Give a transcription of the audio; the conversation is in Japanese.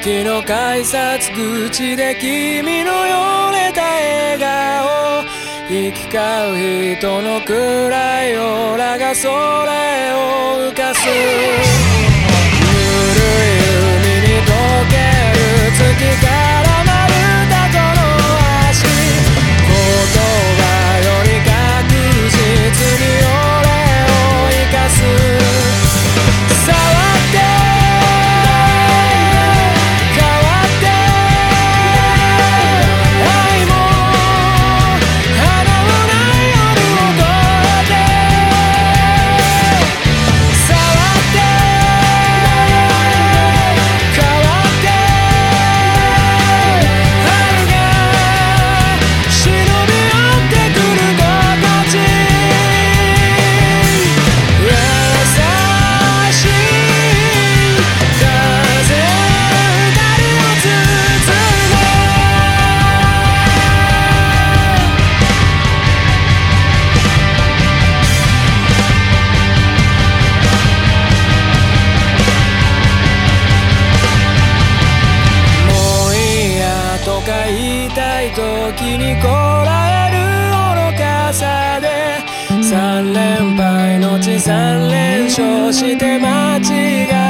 先の改札口で君のよれた笑顔。行き交う人の暗いオーラが空へを浮かす。時にこらえる愚かさで3連敗のち3連勝して間違い